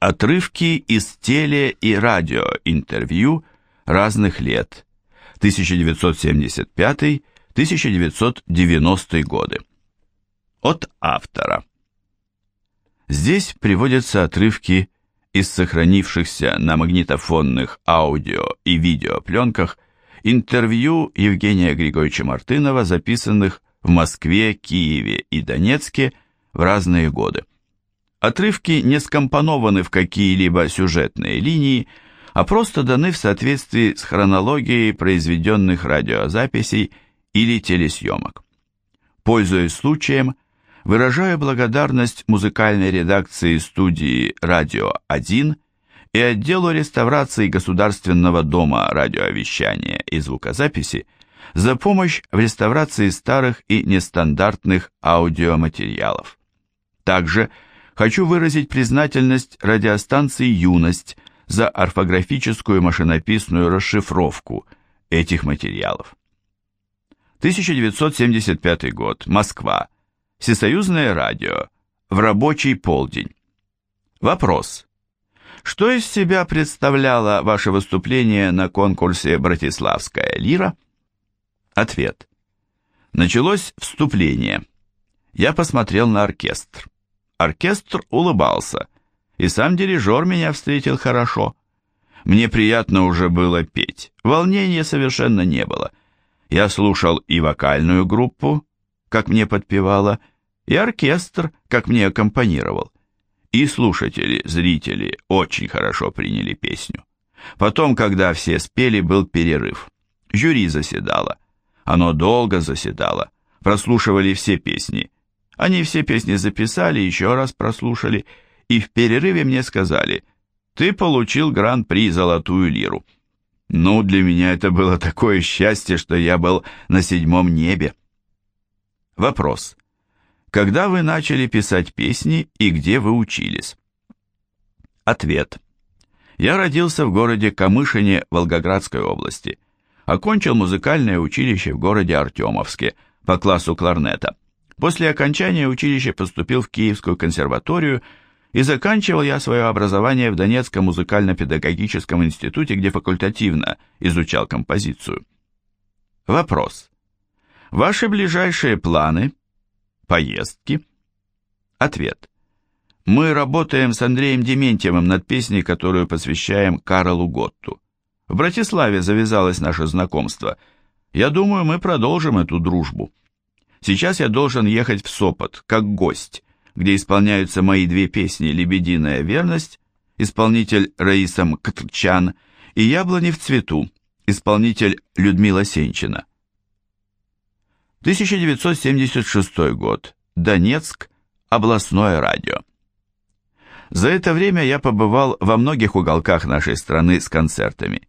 Отрывки из теле- и радиоинтервью разных лет 1975-1990 годы. От автора. Здесь приводятся отрывки из сохранившихся на магнитофонных аудио и видеопленках интервью Евгения Григорьевича Мартынова, записанных в Москве, Киеве и Донецке в разные годы. Отрывки не скомпонованы в какие-либо сюжетные линии, а просто даны в соответствии с хронологией произведенных радиозаписей или телесъемок. Пользуясь случаем, выражаю благодарность музыкальной редакции студии «Радио-1» и отделу реставрации Государственного дома радиовещания и звукозаписи за помощь в реставрации старых и нестандартных аудиоматериалов. Также – Хочу выразить признательность радиостанции «Юность» за орфографическую машинописную расшифровку этих материалов. 1975 год. Москва. Всесоюзное радио. В рабочий полдень. Вопрос. Что из себя представляло ваше выступление на конкурсе «Братиславская лира»? Ответ. Началось вступление. Я посмотрел на оркестр. Оркестр улыбался, и сам дирижер меня встретил хорошо. Мне приятно уже было петь, волнения совершенно не было. Я слушал и вокальную группу, как мне подпевала, и оркестр, как мне аккомпанировал. И слушатели, зрители очень хорошо приняли песню. Потом, когда все спели, был перерыв. Жюри заседало. Оно долго заседало. Прослушивали все песни. Они все песни записали, еще раз прослушали, и в перерыве мне сказали, «Ты получил гран-при «Золотую лиру». Ну, для меня это было такое счастье, что я был на седьмом небе. Вопрос. Когда вы начали писать песни и где вы учились? Ответ. Я родился в городе Камышине Волгоградской области. Окончил музыкальное училище в городе Артемовске по классу кларнета. После окончания училища поступил в Киевскую консерваторию и заканчивал я свое образование в Донецком музыкально-педагогическом институте, где факультативно изучал композицию. Вопрос. Ваши ближайшие планы? Поездки? Ответ. Мы работаем с Андреем Дементьевым над песней, которую посвящаем Карлу Готту. В Братиславе завязалось наше знакомство. Я думаю, мы продолжим эту дружбу. Сейчас я должен ехать в Сопот, как гость, где исполняются мои две песни «Лебединая верность», исполнитель Раиса Мктрчан, и «Яблони в цвету», исполнитель Людмила Сенчина. 1976 год. Донецк. Областное радио. За это время я побывал во многих уголках нашей страны с концертами.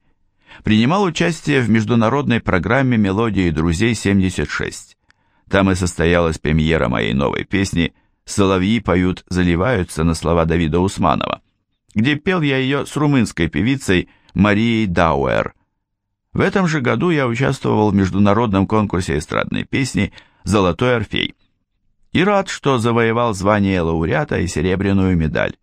Принимал участие в международной программе «Мелодии друзей-76». Там и состоялась премьера моей новой песни «Соловьи поют, заливаются» на слова Давида Усманова, где пел я ее с румынской певицей Марией Дауэр. В этом же году я участвовал в международном конкурсе эстрадной песни «Золотой орфей» и рад, что завоевал звание лауреата и серебряную медаль.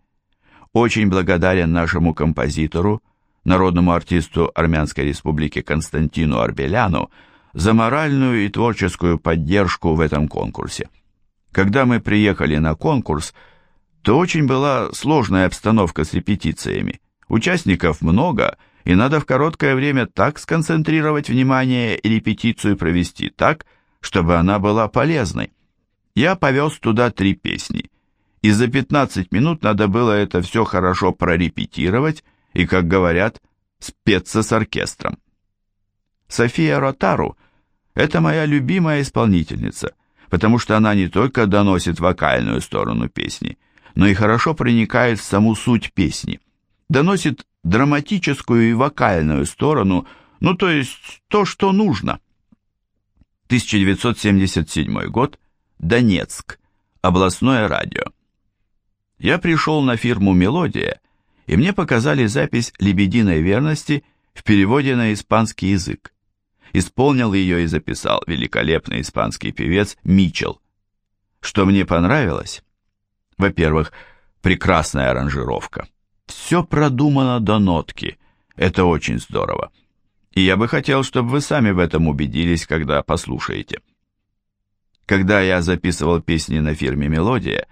Очень благодарен нашему композитору, народному артисту Армянской республики Константину Арбеляну, за моральную и творческую поддержку в этом конкурсе. Когда мы приехали на конкурс, то очень была сложная обстановка с репетициями. Участников много, и надо в короткое время так сконцентрировать внимание и репетицию провести так, чтобы она была полезной. Я повез туда три песни, и за 15 минут надо было это все хорошо прорепетировать и, как говорят, спеться с оркестром. София Ротару – это моя любимая исполнительница, потому что она не только доносит вокальную сторону песни, но и хорошо проникает в саму суть песни, доносит драматическую и вокальную сторону, ну то есть то, что нужно. 1977 год, Донецк, областное радио. Я пришел на фирму «Мелодия», и мне показали запись «Лебединой верности» в переводе на испанский язык. Исполнил ее и записал великолепный испанский певец Мичел. Что мне понравилось? Во-первых, прекрасная аранжировка. все продумано до нотки. Это очень здорово. И я бы хотел, чтобы вы сами в этом убедились, когда послушаете. Когда я записывал песни на фирме «Мелодия»,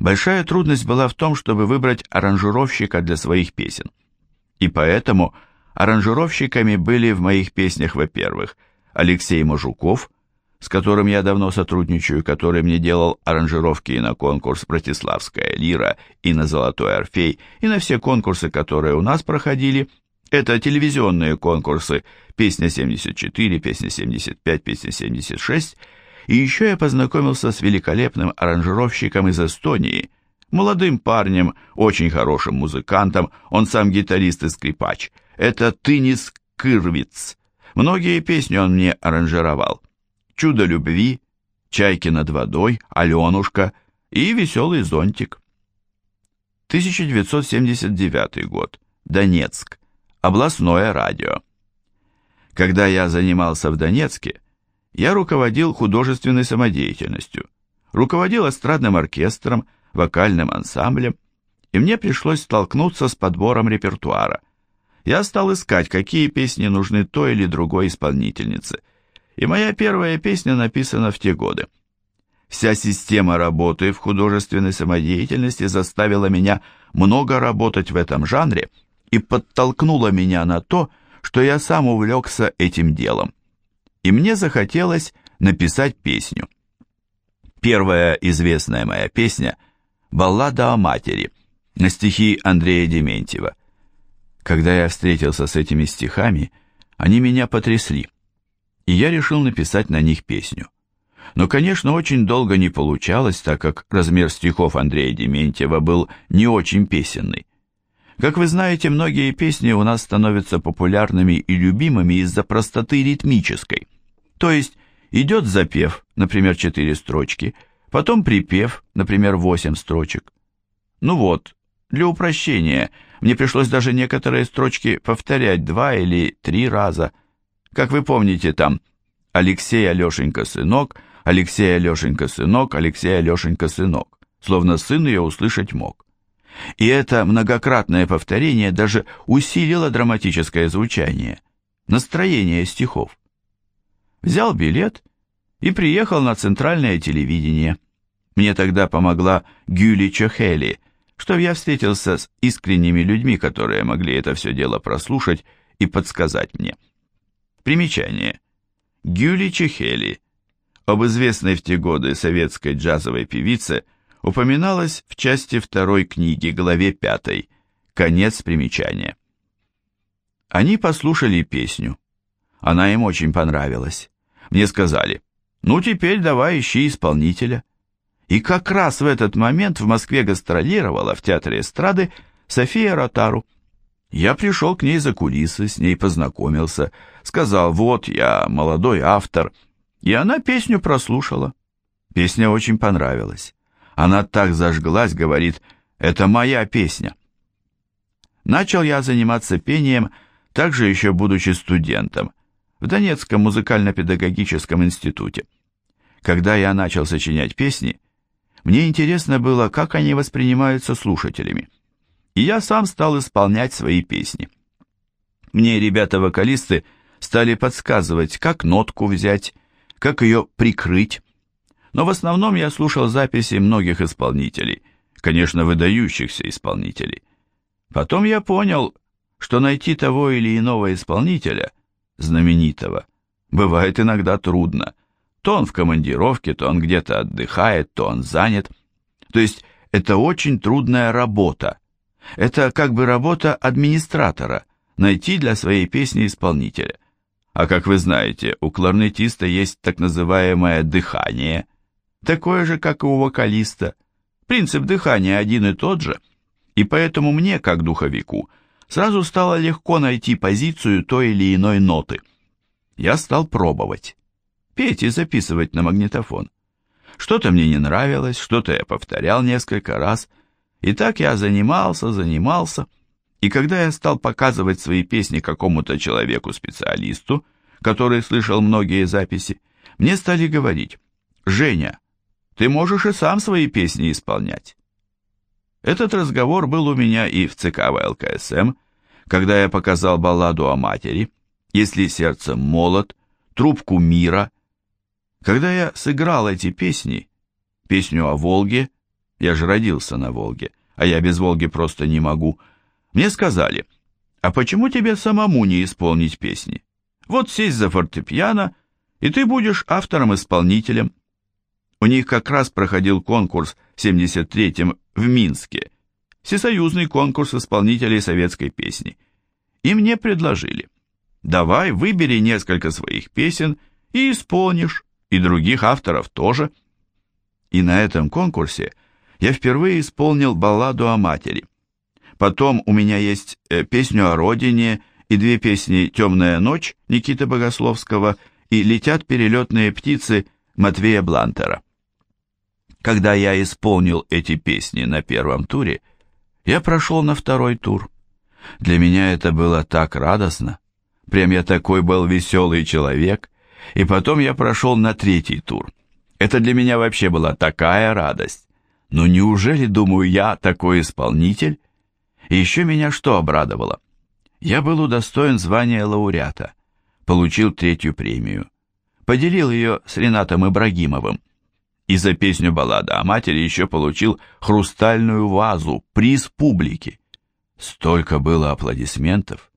большая трудность была в том, чтобы выбрать аранжировщика для своих песен. И поэтому аранжировщиками были в моих песнях, во-первых, Алексей Мажуков, с которым я давно сотрудничаю, который мне делал аранжировки и на конкурс «Братиславская лира», и на «Золотой орфей», и на все конкурсы, которые у нас проходили. Это телевизионные конкурсы «Песня 74», «Песня 75», «Песня 76», и еще я познакомился с великолепным аранжировщиком из Эстонии, молодым парнем, очень хорошим музыкантом, он сам гитарист и скрипач. Это Тынис Кырвиц. Многие песни он мне аранжировал. «Чудо любви», «Чайки над водой», «Аленушка» и «Веселый зонтик». 1979 год. Донецк. Областное радио. Когда я занимался в Донецке, я руководил художественной самодеятельностью, руководил эстрадным оркестром, вокальным ансамблем, и мне пришлось столкнуться с подбором репертуара. Я стал искать, какие песни нужны той или другой исполнительнице – и моя первая песня написана в те годы. Вся система работы в художественной самодеятельности заставила меня много работать в этом жанре и подтолкнула меня на то, что я сам увлекся этим делом. И мне захотелось написать песню. Первая известная моя песня – «Баллада о матери» на стихи Андрея Дементьева. Когда я встретился с этими стихами, они меня потрясли и я решил написать на них песню. Но, конечно, очень долго не получалось, так как размер стихов Андрея Дементьева был не очень песенный. Как вы знаете, многие песни у нас становятся популярными и любимыми из-за простоты ритмической. То есть идет запев, например, четыре строчки, потом припев, например, восемь строчек. Ну вот, для упрощения мне пришлось даже некоторые строчки повторять два или три раза – как вы помните там «Алексей Алешенька сынок», «Алексей Алешенька сынок», «Алексей Алешенька сынок», словно сын ее услышать мог. И это многократное повторение даже усилило драматическое звучание, настроение стихов. Взял билет и приехал на центральное телевидение. Мне тогда помогла Гюли Чохели, что я встретился с искренними людьми, которые могли это все дело прослушать и подсказать мне. Примечание. Гюли Чехели, об известной в те годы советской джазовой певице, упоминалось в части второй книги, главе пятой. Конец примечания. Они послушали песню. Она им очень понравилась. Мне сказали, ну теперь давай ищи исполнителя. И как раз в этот момент в Москве гастролировала в театре эстрады София Ротару. Я пришел к ней за кулисы, с ней познакомился, сказал, вот я молодой автор, и она песню прослушала. Песня очень понравилась. Она так зажглась, говорит, это моя песня. Начал я заниматься пением, также еще будучи студентом, в Донецком музыкально-педагогическом институте. Когда я начал сочинять песни, мне интересно было, как они воспринимаются слушателями и я сам стал исполнять свои песни. Мне ребята-вокалисты стали подсказывать, как нотку взять, как ее прикрыть. Но в основном я слушал записи многих исполнителей, конечно, выдающихся исполнителей. Потом я понял, что найти того или иного исполнителя, знаменитого, бывает иногда трудно. То он в командировке, то он где-то отдыхает, то он занят. То есть это очень трудная работа. Это как бы работа администратора – найти для своей песни исполнителя. А как вы знаете, у кларнетиста есть так называемое дыхание, такое же, как и у вокалиста. Принцип дыхания один и тот же, и поэтому мне, как духовику, сразу стало легко найти позицию той или иной ноты. Я стал пробовать, петь и записывать на магнитофон. Что-то мне не нравилось, что-то я повторял несколько раз – и так я занимался, занимался, и когда я стал показывать свои песни какому-то человеку-специалисту, который слышал многие записи, мне стали говорить, «Женя, ты можешь и сам свои песни исполнять». Этот разговор был у меня и в ЦК ВЛКСМ, когда я показал балладу о матери, «Если сердце молот», «Трубку мира». Когда я сыграл эти песни, песню о Волге, я же родился на Волге, а я без Волги просто не могу, мне сказали, а почему тебе самому не исполнить песни? Вот сесть за фортепиано, и ты будешь автором-исполнителем. У них как раз проходил конкурс в 73-м в Минске, всесоюзный конкурс исполнителей советской песни. И мне предложили, давай выбери несколько своих песен и исполнишь, и других авторов тоже. И на этом конкурсе я впервые исполнил балладу о матери. Потом у меня есть э, песню о родине и две песни «Темная ночь» Никиты Богословского и «Летят перелетные птицы» Матвея Блантера. Когда я исполнил эти песни на первом туре, я прошел на второй тур. Для меня это было так радостно. Прям я такой был веселый человек. И потом я прошел на третий тур. Это для меня вообще была такая радость. Но неужели, думаю, я такой исполнитель? И еще меня что обрадовало? Я был удостоен звания лауреата. Получил третью премию. Поделил ее с Ренатом Ибрагимовым и за песню «Баллада о матери» еще получил хрустальную вазу, приз публики. Столько было аплодисментов.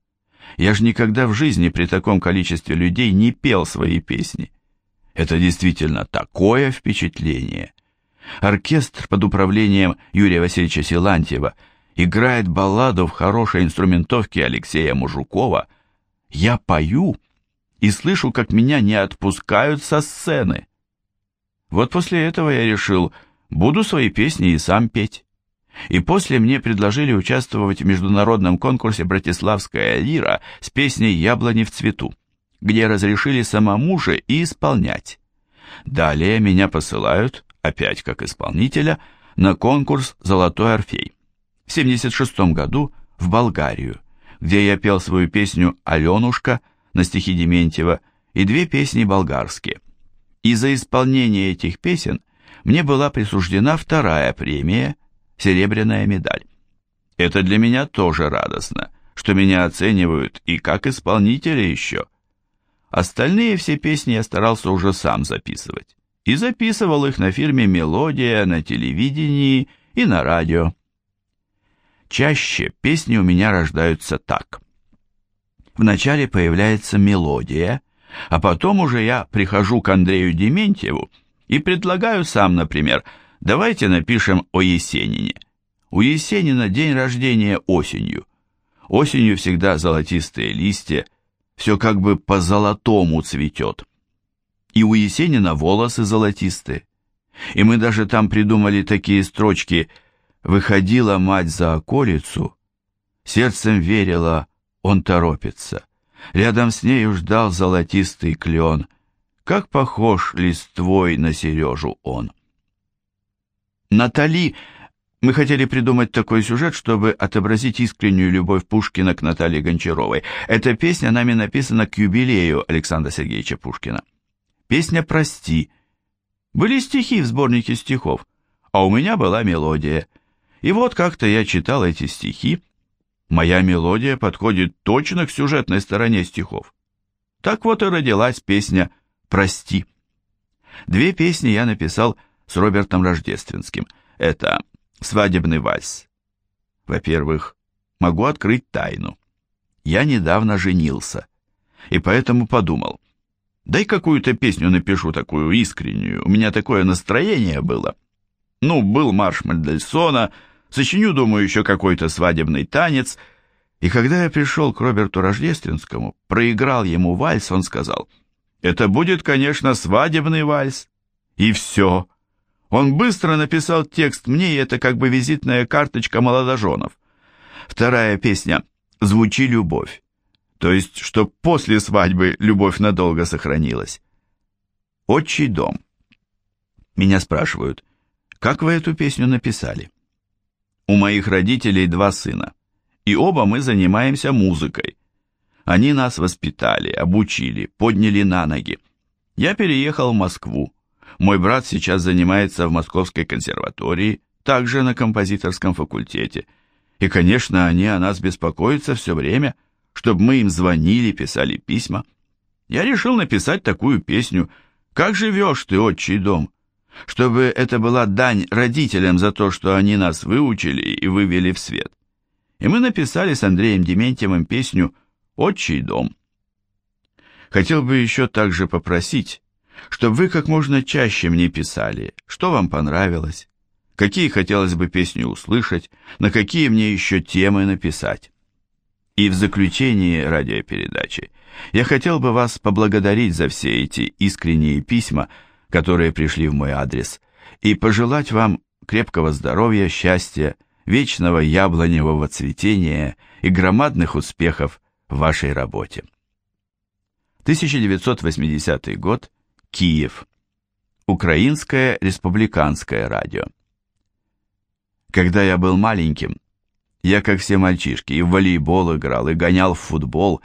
Я ж никогда в жизни при таком количестве людей не пел свои песни. Это действительно такое впечатление. Оркестр под управлением Юрия Васильевича Силантьева играет балладу в хорошей инструментовке Алексея Мужукова. Я пою и слышу, как меня не отпускают со сцены. Вот после этого я решил, буду свои песни и сам петь. И после мне предложили участвовать в международном конкурсе «Братиславская лира» с песней «Яблони в цвету», где разрешили самому же и исполнять. Далее меня посылают, опять как исполнителя, на конкурс «Золотой орфей» в 76 году в Болгарию, где я пел свою песню «Аленушка» на стихи Дементьева и две песни болгарские – и за исполнение этих песен мне была присуждена вторая премия «Серебряная медаль». Это для меня тоже радостно, что меня оценивают и как исполнителя еще. Остальные все песни я старался уже сам записывать. И записывал их на фирме «Мелодия», на телевидении и на радио. Чаще песни у меня рождаются так. Вначале появляется мелодия, а потом уже я прихожу к Андрею Дементьеву и предлагаю сам, например, давайте напишем о Есенине. У Есенина день рождения осенью. Осенью всегда золотистые листья, все как бы по-золотому цветет. И у Есенина волосы золотистые. И мы даже там придумали такие строчки «Выходила мать за околицу, сердцем верила, он торопится». Рядом с нею ждал золотистый клен. Как похож листвой на Сережу он. Натали... Мы хотели придумать такой сюжет, чтобы отобразить искреннюю любовь Пушкина к Наталье Гончаровой. Эта песня нами написана к юбилею Александра Сергеевича Пушкина. Песня «Прости». Были стихи в сборнике стихов, а у меня была мелодия. И вот как-то я читал эти стихи, Моя мелодия подходит точно к сюжетной стороне стихов. Так вот и родилась песня «Прости». Две песни я написал с Робертом Рождественским. Это «Свадебный вальс». Во-первых, могу открыть тайну. Я недавно женился, и поэтому подумал, дай какую-то песню напишу такую искреннюю, у меня такое настроение было. Ну, был марш Мендельсона, сочиню, думаю, еще какой-то свадебный танец. И когда я пришел к Роберту Рождественскому, проиграл ему вальс, он сказал, «Это будет, конечно, свадебный вальс». И все. Он быстро написал текст мне, и это как бы визитная карточка молодоженов. Вторая песня «Звучи любовь». То есть, что после свадьбы любовь надолго сохранилась. «Отчий дом». Меня спрашивают, как вы эту песню написали? У моих родителей два сына, и оба мы занимаемся музыкой. Они нас воспитали, обучили, подняли на ноги. Я переехал в Москву. Мой брат сейчас занимается в Московской консерватории, также на композиторском факультете. И, конечно, они о нас беспокоятся все время, чтобы мы им звонили, писали письма. Я решил написать такую песню «Как живешь ты, отчий дом?» чтобы это была дань родителям за то, что они нас выучили и вывели в свет. И мы написали с Андреем Дементьевым песню «Отчий дом». Хотел бы еще также попросить, чтобы вы как можно чаще мне писали, что вам понравилось, какие хотелось бы песни услышать, на какие мне еще темы написать. И в заключении радиопередачи я хотел бы вас поблагодарить за все эти искренние письма, которые пришли в мой адрес, и пожелать вам крепкого здоровья, счастья, вечного яблоневого цветения и громадных успехов в вашей работе. 1980 год, Киев. Украинское республиканское радио. Когда я был маленьким, я, как все мальчишки, и в волейбол играл, и гонял в футбол.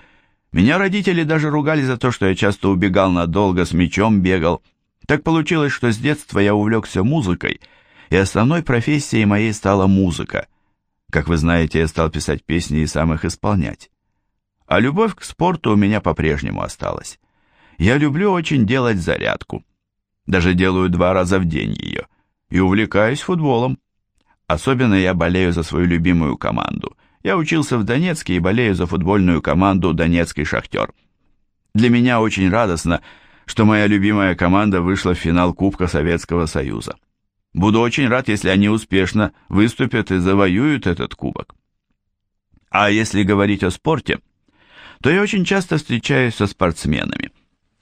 Меня родители даже ругали за то, что я часто убегал надолго, с мячом бегал. Так получилось, что с детства я увлекся музыкой, и основной профессией моей стала музыка. Как вы знаете, я стал писать песни и сам их исполнять. А любовь к спорту у меня по-прежнему осталась. Я люблю очень делать зарядку. Даже делаю два раза в день ее. И увлекаюсь футболом. Особенно я болею за свою любимую команду. Я учился в Донецке и болею за футбольную команду «Донецкий шахтер». Для меня очень радостно, что моя любимая команда вышла в финал Кубка Советского Союза. Буду очень рад, если они успешно выступят и завоюют этот кубок. А если говорить о спорте – то я очень часто встречаюсь со спортсменами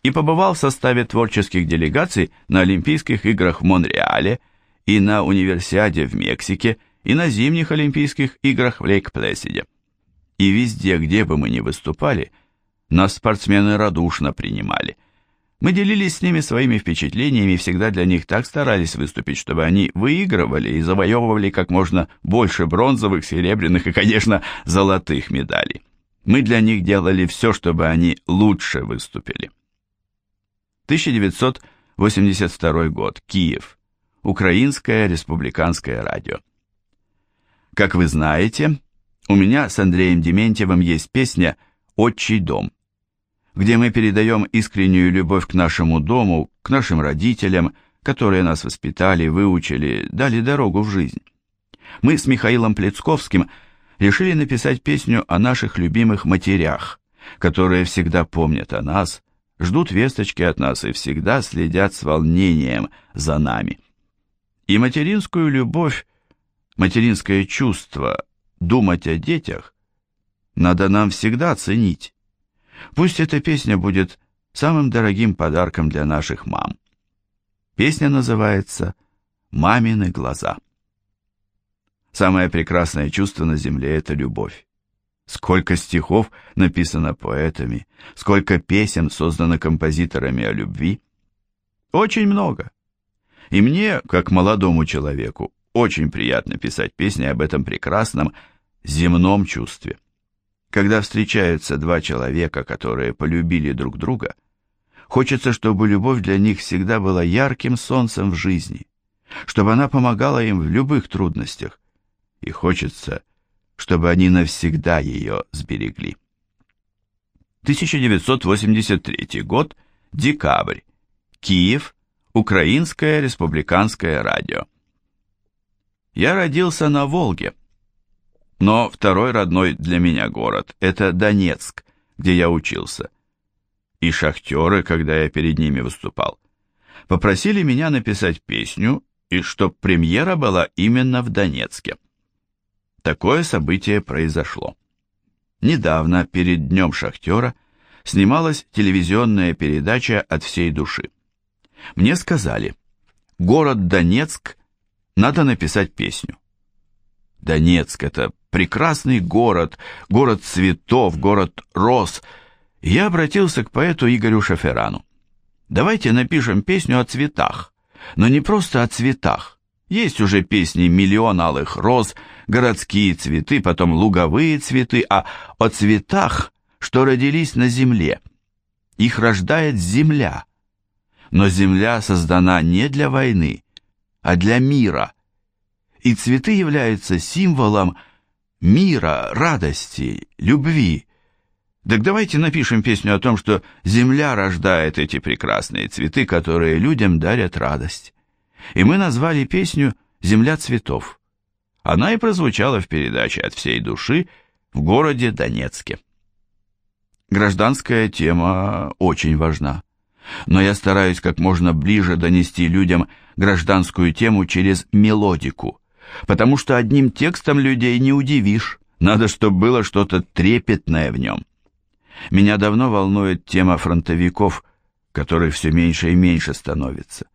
и побывал в составе творческих делегаций на Олимпийских играх в Монреале и на Универсиаде в Мексике и на зимних Олимпийских играх в Лейк-Плэсиде. И везде, где бы мы ни выступали, нас спортсмены радушно принимали. Мы делились с ними своими впечатлениями и всегда для них так старались выступить, чтобы они выигрывали и завоевывали как можно больше бронзовых, серебряных и, конечно, золотых медалей. Мы для них делали все, чтобы они лучше выступили. 1982 год. Киев. Украинское республиканское радио. Как вы знаете, у меня с Андреем Дементьевым есть песня «Отчий дом», где мы передаем искреннюю любовь к нашему дому, к нашим родителям, которые нас воспитали, выучили, дали дорогу в жизнь. Мы с Михаилом Плецковским – решили написать песню о наших любимых матерях, которые всегда помнят о нас, ждут весточки от нас и всегда следят с волнением за нами. И материнскую любовь, материнское чувство думать о детях надо нам всегда ценить. Пусть эта песня будет самым дорогим подарком для наших мам. Песня называется «Мамины глаза». Самое прекрасное чувство на земле – это любовь. Сколько стихов написано поэтами, сколько песен создано композиторами о любви. Очень много. И мне, как молодому человеку, очень приятно писать песни об этом прекрасном земном чувстве. Когда встречаются два человека, которые полюбили друг друга, хочется, чтобы любовь для них всегда была ярким солнцем в жизни, чтобы она помогала им в любых трудностях, и хочется, чтобы они навсегда ее сберегли. 1983 год, декабрь, Киев, Украинское республиканское радио. Я родился на Волге, но второй родной для меня город – это Донецк, где я учился. И шахтеры, когда я перед ними выступал, попросили меня написать песню, и чтоб премьера была именно в Донецке. Такое событие произошло. Недавно, перед Днем Шахтера, снималась телевизионная передача «От всей души». Мне сказали, город Донецк, надо написать песню. Донецк – это прекрасный город, город цветов, город роз. Я обратился к поэту Игорю Шаферану. Давайте напишем песню о цветах, но не просто о цветах, есть уже песни «Миллион алых роз», «Городские цветы», потом «Луговые цветы», а о цветах, что родились на земле. Их рождает земля. Но земля создана не для войны, а для мира. И цветы являются символом мира, радости, любви. Так давайте напишем песню о том, что земля рождает эти прекрасные цветы, которые людям дарят радость. И мы назвали песню «Земля цветов». Она и прозвучала в передаче «От всей души» в городе Донецке. Гражданская тема очень важна, но я стараюсь как можно ближе донести людям гражданскую тему через мелодику, потому что одним текстом людей не удивишь, надо, чтобы было что-то трепетное в нем. Меня давно волнует тема фронтовиков, которых все меньше и меньше становится.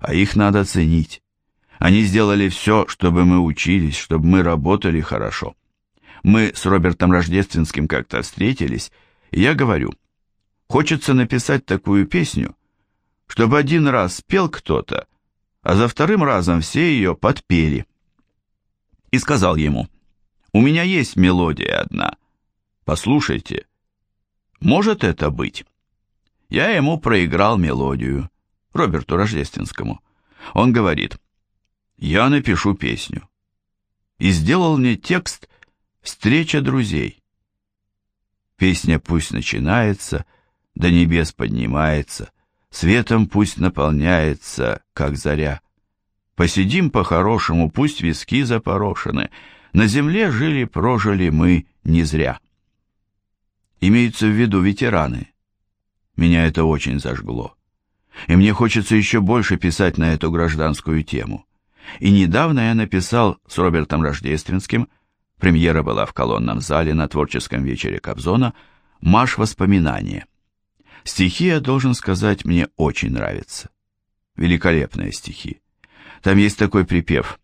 А их надо ценить. Они сделали все, чтобы мы учились, чтобы мы работали хорошо. Мы с Робертом Рождественским как-то встретились, и я говорю, хочется написать такую песню, чтобы один раз спел кто-то, а за вторым разом все ее подпели. И сказал ему, у меня есть мелодия одна, послушайте, может это быть? Я ему проиграл мелодию, Роберту Рождественскому. Он говорит, я напишу песню. И сделал мне текст «Встреча друзей». Песня пусть начинается, до небес поднимается, светом пусть наполняется, как заря. Посидим по-хорошему, пусть виски запорошены, на земле жили-прожили мы не зря. Имеются в виду ветераны. Меня это очень зажгло. И мне хочется еще больше писать на эту гражданскую тему. И недавно я написал с Робертом Рождественским, премьера была в колонном зале на творческом вечере Кобзона, «Маш воспоминания». Стихи, я должен сказать, мне очень нравятся. Великолепные стихи. Там есть такой припев.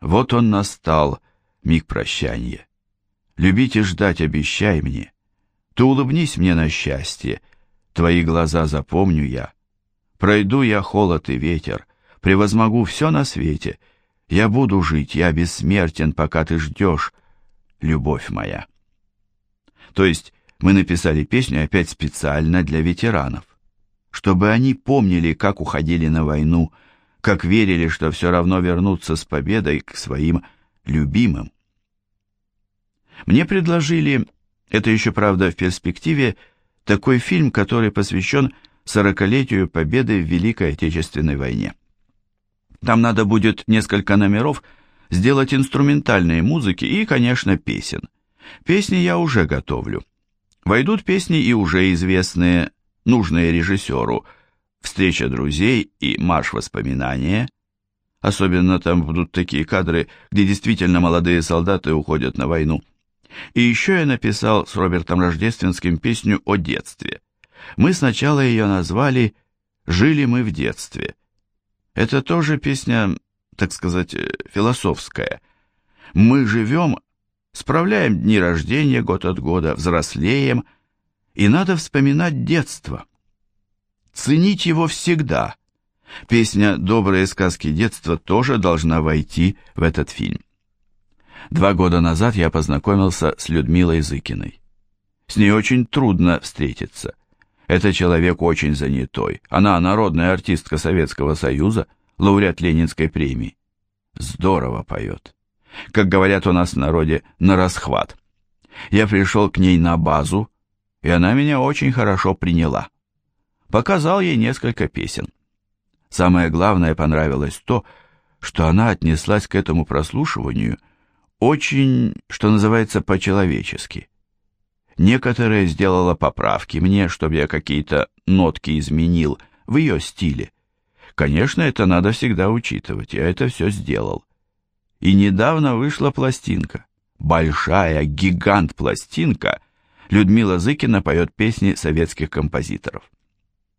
«Вот он настал, миг прощания. Любить и ждать обещай мне. Ты улыбнись мне на счастье, твои глаза запомню я. Пройду я холод и ветер, превозмогу все на свете. Я буду жить, я бессмертен, пока ты ждешь, любовь моя. То есть мы написали песню опять специально для ветеранов, чтобы они помнили, как уходили на войну, как верили, что все равно вернутся с победой к своим любимым. Мне предложили это еще, правда, в перспективе такой фильм, который посвящен сорокалетию победы в Великой Отечественной войне. Там надо будет несколько номеров сделать инструментальные музыки и, конечно, песен. Песни я уже готовлю. Войдут песни и уже известные, нужные режиссеру «Встреча друзей» и «Марш воспоминания». Особенно там будут такие кадры, где действительно молодые солдаты уходят на войну. И еще я написал с Робертом Рождественским песню о детстве. Мы сначала ее назвали «Жили мы в детстве». Это тоже песня, так сказать, э, философская. Мы живем, справляем дни рождения год от года, взрослеем, и надо вспоминать детство. Ценить его всегда. Песня «Добрые сказки детства» тоже должна войти в этот фильм. Два года назад я познакомился с Людмилой Зыкиной. С ней очень трудно встретиться. Это человек очень занятой. Она народная артистка Советского Союза, лауреат Ленинской премии. Здорово поет. Как говорят у нас в народе, на расхват. Я пришел к ней на базу, и она меня очень хорошо приняла. Показал ей несколько песен. Самое главное понравилось то, что она отнеслась к этому прослушиванию – очень, что называется, по-человечески. Некоторые сделала поправки мне, чтобы я какие-то нотки изменил в ее стиле. Конечно, это надо всегда учитывать, я это все сделал. И недавно вышла пластинка. Большая, гигант-пластинка. Людмила Зыкина поет песни советских композиторов.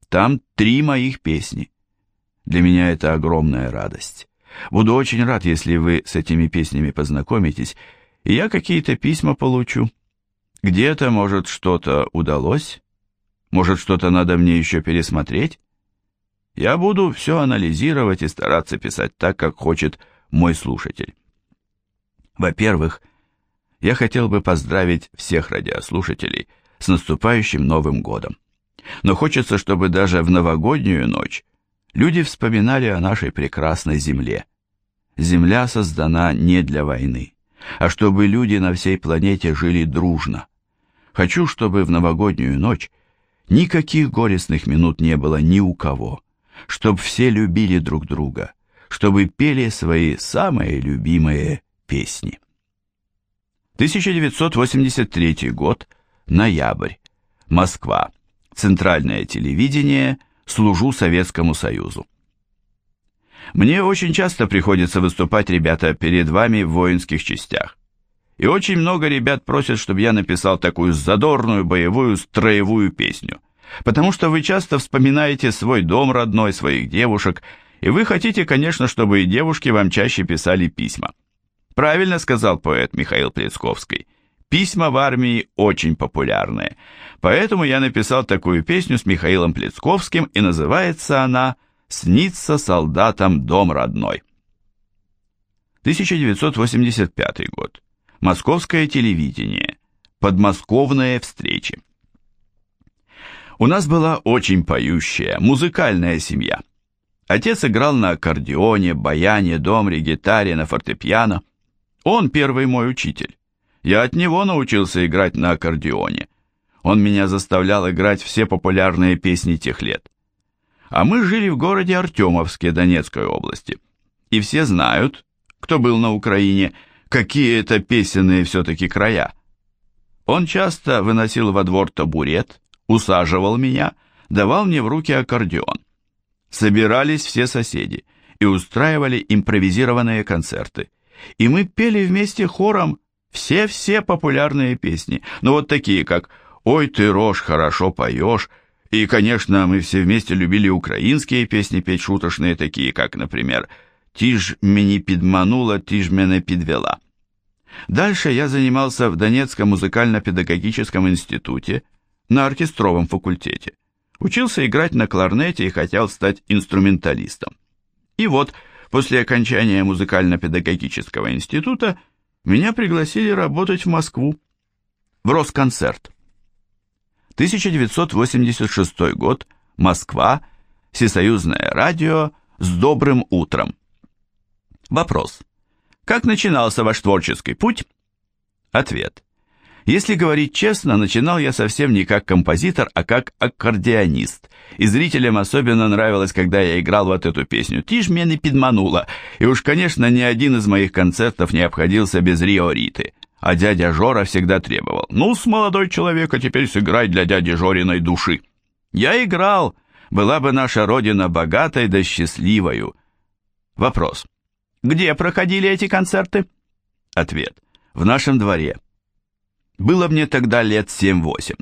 Там три моих песни. Для меня это огромная радость. Буду очень рад, если вы с этими песнями познакомитесь, и я какие-то письма получу. Где-то, может, что-то удалось? Может, что-то надо мне еще пересмотреть? Я буду все анализировать и стараться писать так, как хочет мой слушатель. Во-первых, я хотел бы поздравить всех радиослушателей с наступающим Новым годом. Но хочется, чтобы даже в новогоднюю ночь люди вспоминали о нашей прекрасной земле. Земля создана не для войны, а чтобы люди на всей планете жили дружно. Хочу, чтобы в новогоднюю ночь никаких горестных минут не было ни у кого, чтобы все любили друг друга, чтобы пели свои самые любимые песни. 1983 год, ноябрь, Москва, Центральное телевидение, служу Советскому Союзу. Мне очень часто приходится выступать, ребята, перед вами в воинских частях. И очень много ребят просят, чтобы я написал такую задорную, боевую, строевую песню. Потому что вы часто вспоминаете свой дом родной, своих девушек, и вы хотите, конечно, чтобы и девушки вам чаще писали письма. Правильно сказал поэт Михаил Плецковский. Письма в армии очень популярные. Поэтому я написал такую песню с Михаилом Плецковским, и называется она снится солдатам дом родной. 1985 год. Московское телевидение. Подмосковные встречи. У нас была очень поющая, музыкальная семья. Отец играл на аккордеоне, баяне, домре, гитаре, на фортепиано. Он первый мой учитель. Я от него научился играть на аккордеоне. Он меня заставлял играть все популярные песни тех лет. А мы жили в городе Артемовске Донецкой области. И все знают, кто был на Украине, какие это песенные все-таки края. Он часто выносил во двор табурет, усаживал меня, давал мне в руки аккордеон. Собирались все соседи и устраивали импровизированные концерты. И мы пели вместе хором все-все популярные песни, ну вот такие, как «Ой, ты, рожь, хорошо поешь», и, конечно, мы все вместе любили украинские песни петь шуточные, такие как, например, «Ти ж мені підманула, ти ж мене підвела». Дальше я занимался в Донецком музыкально-педагогическом институте на оркестровом факультете. Учился играть на кларнете и хотел стать инструменталистом. И вот, после окончания музыкально-педагогического института, меня пригласили работать в Москву, в Росконцерт. 1986 год, Москва, Всесоюзное радио, с добрым утром. Вопрос. Как начинался ваш творческий путь? Ответ. Если говорить честно, начинал я совсем не как композитор, а как аккордеонист. И зрителям особенно нравилось, когда я играл вот эту песню «Ти ж меня підманула». И уж, конечно, ни один из моих концертов не обходился без Рио Риты. А дядя Жора всегда требовал. «Ну, с молодой человек, а теперь сыграй для дяди Жориной души». Я играл. Была бы наша родина богатой да счастливою. Вопрос. Где проходили эти концерты? Ответ. В нашем дворе. Было мне тогда лет 7-8.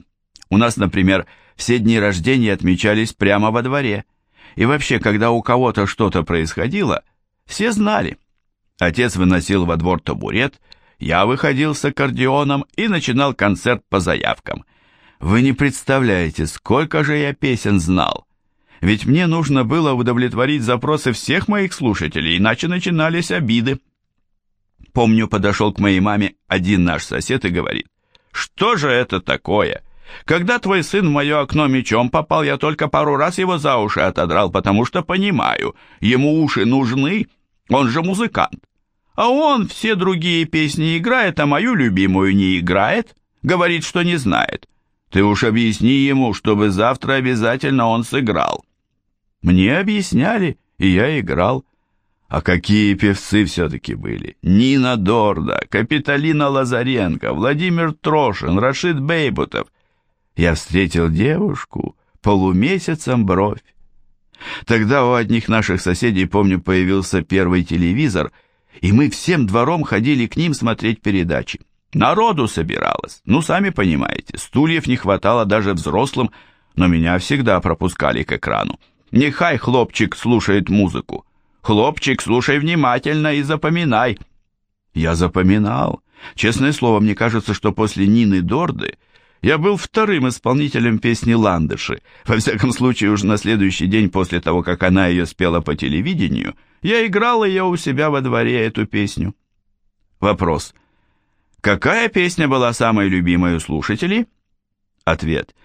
У нас, например, все дни рождения отмечались прямо во дворе. И вообще, когда у кого-то что-то происходило, все знали. Отец выносил во двор табурет я выходил с аккордеоном и начинал концерт по заявкам. Вы не представляете, сколько же я песен знал. Ведь мне нужно было удовлетворить запросы всех моих слушателей, иначе начинались обиды. Помню, подошел к моей маме один наш сосед и говорит, «Что же это такое? Когда твой сын в мое окно мечом попал, я только пару раз его за уши отодрал, потому что понимаю, ему уши нужны, он же музыкант. А он все другие песни играет, а мою любимую не играет. Говорит, что не знает. Ты уж объясни ему, чтобы завтра обязательно он сыграл. Мне объясняли, и я играл. А какие певцы все-таки были? Нина Дорда, Капиталина Лазаренко, Владимир Трошин, Рашид Бейбутов. Я встретил девушку, полумесяцем бровь. Тогда у одних наших соседей, помню, появился первый телевизор — и мы всем двором ходили к ним смотреть передачи. Народу собиралось, ну, сами понимаете, стульев не хватало даже взрослым, но меня всегда пропускали к экрану. Нехай хлопчик слушает музыку. Хлопчик, слушай внимательно и запоминай. Я запоминал. Честное слово, мне кажется, что после Нины Дорды я был вторым исполнителем песни «Ландыши». Во всяком случае, уже на следующий день после того, как она ее спела по телевидению, я играл ее у себя во дворе, эту песню. Вопрос. Какая песня была самой любимой у слушателей? Ответ.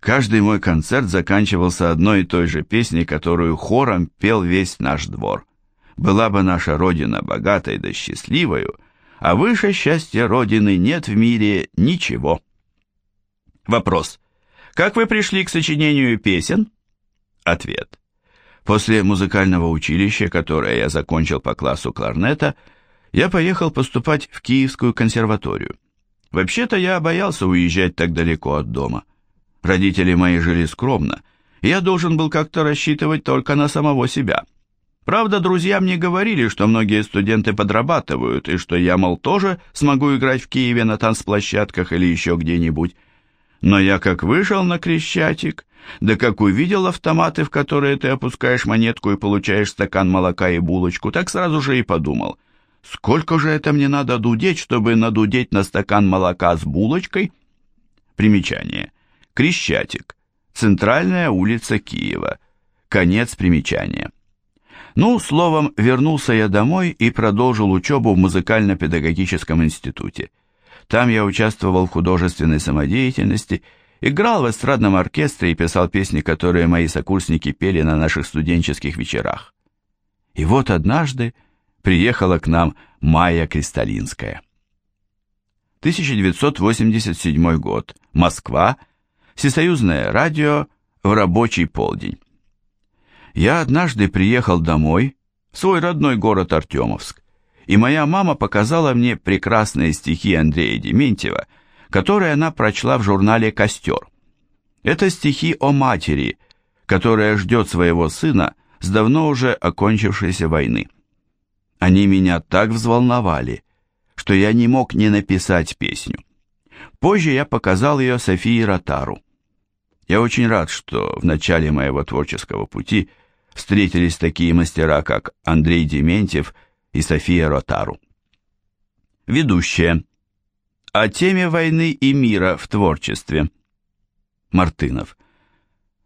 Каждый мой концерт заканчивался одной и той же песней, которую хором пел весь наш двор. Была бы наша Родина богатой да счастливою, а выше счастья Родины нет в мире ничего. Вопрос. Как вы пришли к сочинению песен? Ответ. После музыкального училища, которое я закончил по классу кларнета, я поехал поступать в Киевскую консерваторию. Вообще-то я боялся уезжать так далеко от дома. Родители мои жили скромно, и я должен был как-то рассчитывать только на самого себя. Правда, друзья мне говорили, что многие студенты подрабатывают, и что я, мол, тоже смогу играть в Киеве на танцплощадках или еще где-нибудь. Но я как вышел на Крещатик, да как увидел автоматы, в которые ты опускаешь монетку и получаешь стакан молока и булочку, так сразу же и подумал, сколько же это мне надо дудеть, чтобы надудеть на стакан молока с булочкой? Примечание. Крещатик. Центральная улица Киева. Конец примечания. Ну, словом, вернулся я домой и продолжил учебу в музыкально-педагогическом институте. Там я участвовал в художественной самодеятельности, играл в эстрадном оркестре и писал песни, которые мои сокурсники пели на наших студенческих вечерах. И вот однажды приехала к нам Майя Кристалинская. 1987 год. Москва. Всесоюзное радио в рабочий полдень. Я однажды приехал домой, в свой родной город Артемовск, и моя мама показала мне прекрасные стихи Андрея Дементьева, которые она прочла в журнале «Костер». Это стихи о матери, которая ждет своего сына с давно уже окончившейся войны. Они меня так взволновали, что я не мог не написать песню. Позже я показал ее Софии Ротару. Я очень рад, что в начале моего творческого пути встретились такие мастера, как Андрей Дементьев – и София Ротару. Ведущая. О теме войны и мира в творчестве. Мартынов.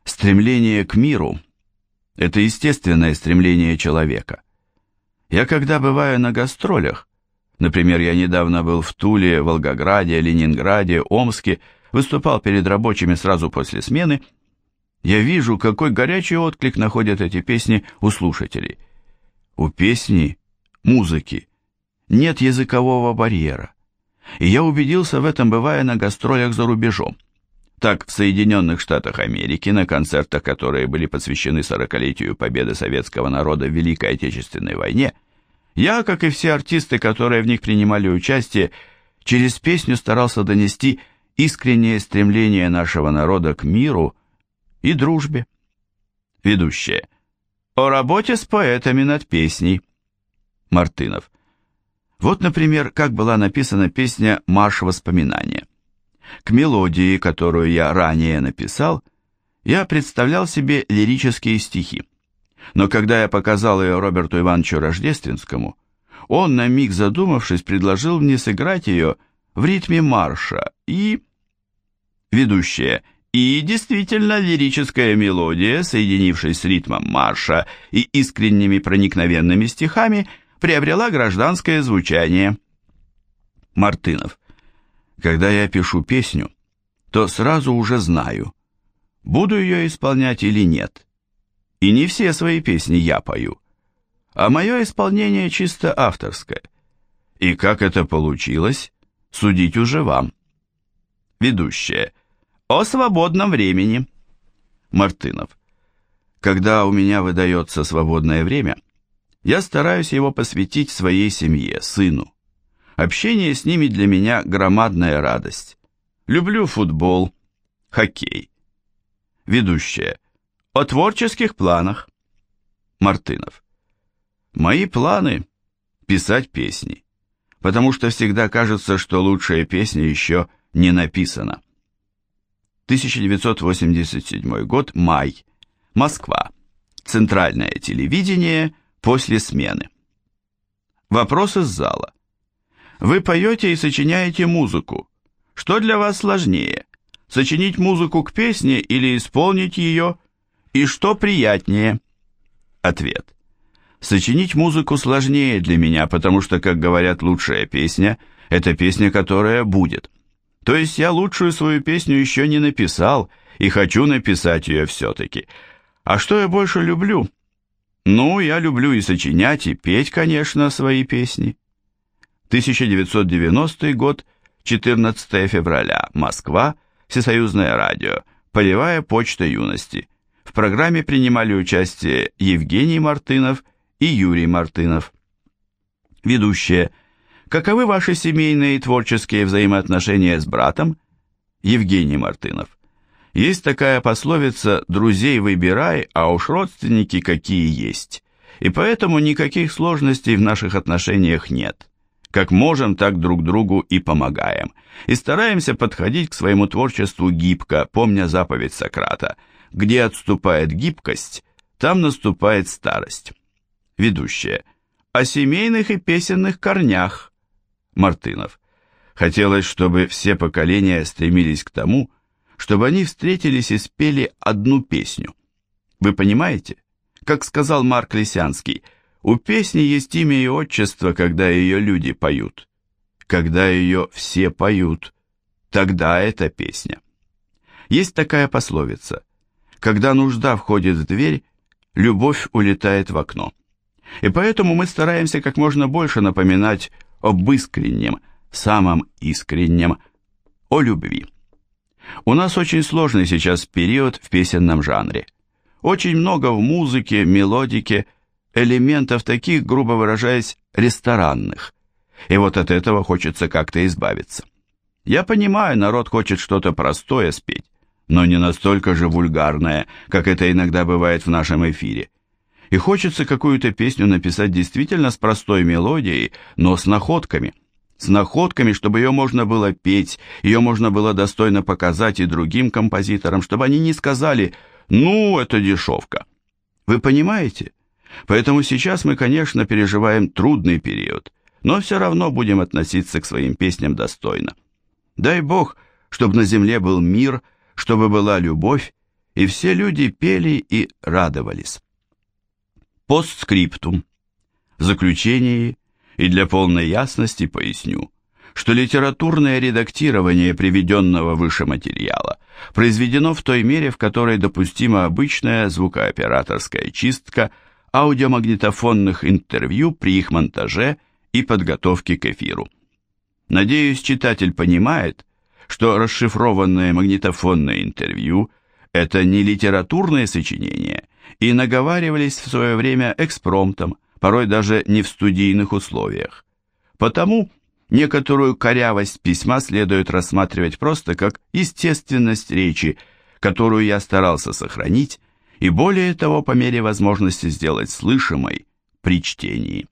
Стремление к миру – это естественное стремление человека. Я когда бываю на гастролях, например, я недавно был в Туле, Волгограде, Ленинграде, Омске, выступал перед рабочими сразу после смены, я вижу, какой горячий отклик находят эти песни у слушателей. У песни музыки, нет языкового барьера. И я убедился в этом, бывая на гастролях за рубежом. Так, в Соединенных Штатах Америки на концертах, которые были посвящены сорокалетию победы советского народа в Великой Отечественной войне, я, как и все артисты, которые в них принимали участие, через песню старался донести искреннее стремление нашего народа к миру и дружбе. Ведущая. О работе с поэтами над песней. Мартынов. Вот, например, как была написана песня «Марш воспоминания». К мелодии, которую я ранее написал, я представлял себе лирические стихи. Но когда я показал ее Роберту Ивановичу Рождественскому, он, на миг задумавшись, предложил мне сыграть ее в ритме марша и... Ведущая. И действительно лирическая мелодия, соединившись с ритмом марша и искренними проникновенными стихами, приобрела гражданское звучание. Мартынов. Когда я пишу песню, то сразу уже знаю, буду ее исполнять или нет. И не все свои песни я пою, а мое исполнение чисто авторское. И как это получилось, судить уже вам. Ведущая. О свободном времени. Мартынов. Когда у меня выдается свободное время – я стараюсь его посвятить своей семье, сыну. Общение с ними для меня громадная радость. Люблю футбол, хоккей. Ведущая. О творческих планах. Мартынов. Мои планы – писать песни, потому что всегда кажется, что лучшая песня еще не написана. 1987 год, май, Москва. Центральное телевидение – после смены. Вопрос из зала. Вы поете и сочиняете музыку. Что для вас сложнее? Сочинить музыку к песне или исполнить ее? И что приятнее? Ответ. Сочинить музыку сложнее для меня, потому что, как говорят, лучшая песня – это песня, которая будет. То есть я лучшую свою песню еще не написал и хочу написать ее все-таки. А что я больше люблю – Ну, я люблю и сочинять, и петь, конечно, свои песни. 1990 год, 14 февраля, Москва, Всесоюзное радио, Полевая почта юности. В программе принимали участие Евгений Мартынов и Юрий Мартынов. Ведущие. Каковы ваши семейные и творческие взаимоотношения с братом? Евгений Мартынов. Есть такая пословица «друзей выбирай, а уж родственники какие есть». И поэтому никаких сложностей в наших отношениях нет. Как можем, так друг другу и помогаем. И стараемся подходить к своему творчеству гибко, помня заповедь Сократа. Где отступает гибкость, там наступает старость. Ведущая. О семейных и песенных корнях. Мартынов. Хотелось, чтобы все поколения стремились к тому, чтобы они встретились и спели одну песню. Вы понимаете? Как сказал Марк Лисянский – у песни есть имя и отчество, когда ее люди поют. Когда ее все поют, тогда это песня. Есть такая пословица. Когда нужда входит в дверь, любовь улетает в окно. И поэтому мы стараемся как можно больше напоминать об искреннем, самом искреннем, о любви. У нас очень сложный сейчас период в песенном жанре. Очень много в музыке, мелодике – элементов таких, грубо выражаясь, ресторанных. И вот от этого хочется как-то избавиться. Я понимаю, народ хочет что-то простое спеть, но не настолько же вульгарное, как это иногда бывает в нашем эфире. И хочется какую-то песню написать действительно с простой мелодией, но с находками. С находками, чтобы ее можно было петь, ее можно было достойно показать и другим композиторам, чтобы они не сказали «ну, это дешевка». Вы понимаете? Поэтому сейчас мы, конечно, переживаем трудный период, но все равно будем относиться к своим песням достойно. Дай Бог, чтобы на земле был мир, чтобы была любовь, и все люди пели и радовались. Постскриптум. В заключении и для полной ясности поясню, что литературное редактирование приведенного выше материала произведено в той мере, в которой допустима обычная звукооператорская чистка – аудиомагнитофонных интервью при их монтаже и подготовке к эфиру. Надеюсь, читатель понимает, что расшифрованное магнитофонное интервью – это не литературное сочинение, и наговаривались в свое время экспромтом, порой даже не в студийных условиях. Потому некоторую корявость письма следует рассматривать просто как естественность речи, которую я старался сохранить, и более того, по мере возможности сделать слышимой при чтении.